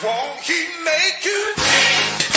Won't he make you? Won't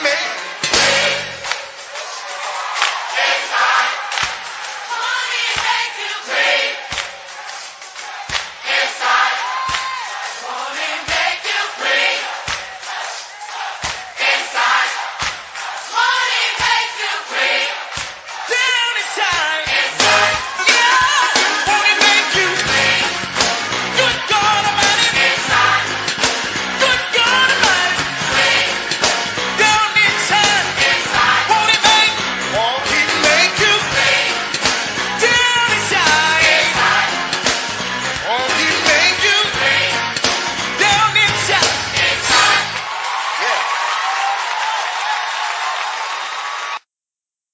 make